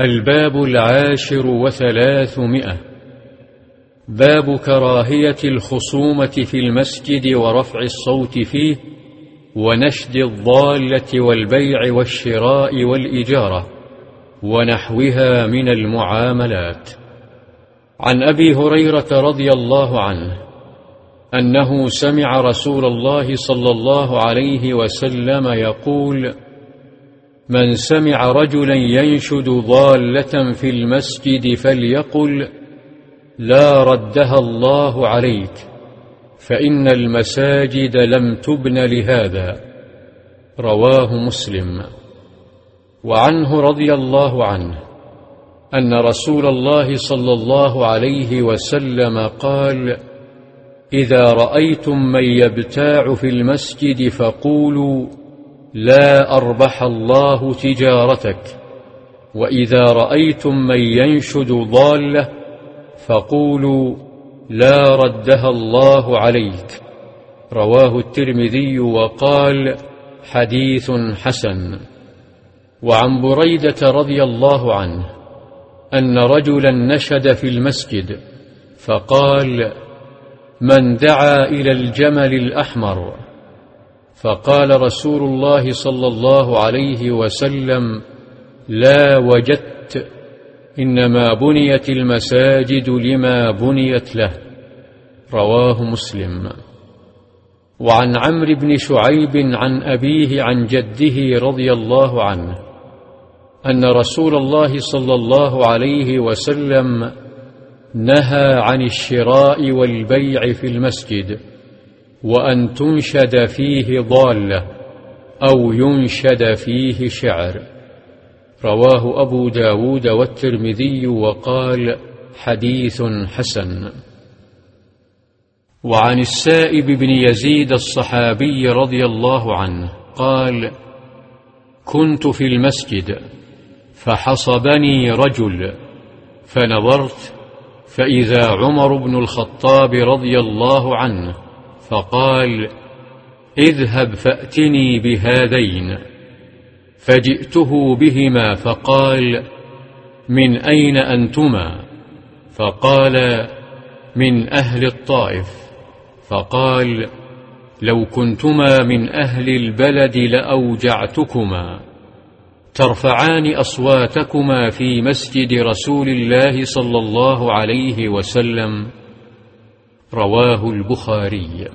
الباب العاشر وثلاثمائة. باب كراهية الخصومة في المسجد ورفع الصوت فيه ونشد الضالة والبيع والشراء والإجارة ونحوها من المعاملات. عن أبي هريرة رضي الله عنه أنه سمع رسول الله صلى الله عليه وسلم يقول من سمع رجلا ينشد ضالة في المسجد فليقل لا ردها الله عليك فإن المساجد لم تبن لهذا. رواه مسلم. وعنه رضي الله عنه أن رسول الله صلى الله عليه وسلم قال إذا رأيتم من يبتاع في المسجد فقولوا لا أربح الله تجارتك وإذا رأيتم من ينشد ضالة فقولوا لا ردها الله عليك. رواه الترمذي وقال حديث حسن. وعن بريدة رضي الله عنه أن رجلا نشد في المسجد فقال من دعا إلى الجمل الأحمر فقال رسول الله صلى الله عليه وسلم لا وجدت إنما بنيت المساجد لما بنيت له. رواه مسلم. وعن عمرو بن شعيب عن أبيه عن جده رضي الله عنه أن رسول الله صلى الله عليه وسلم نهى عن الشراء والبيع في المسجد. وأن تنشد فيه ضالة أو ينشد فيه شعر. رواه أبو داود والترمذي وقال حديث حسن. وعن السائب بن يزيد الصحابي رضي الله عنه قال كنت في المسجد فحصبني رجل فنظرت فإذا عمر بن الخطاب رضي الله عنه فقال اذهب فأتني بهذين. فجئته بهما فقال من أين أنتما؟ فقال من أهل الطائف. فقال لو كنتما من أهل البلد لأوجعتكما. ترفعان أصواتكما في مسجد رسول الله صلى الله عليه وسلم. رواه البخاري.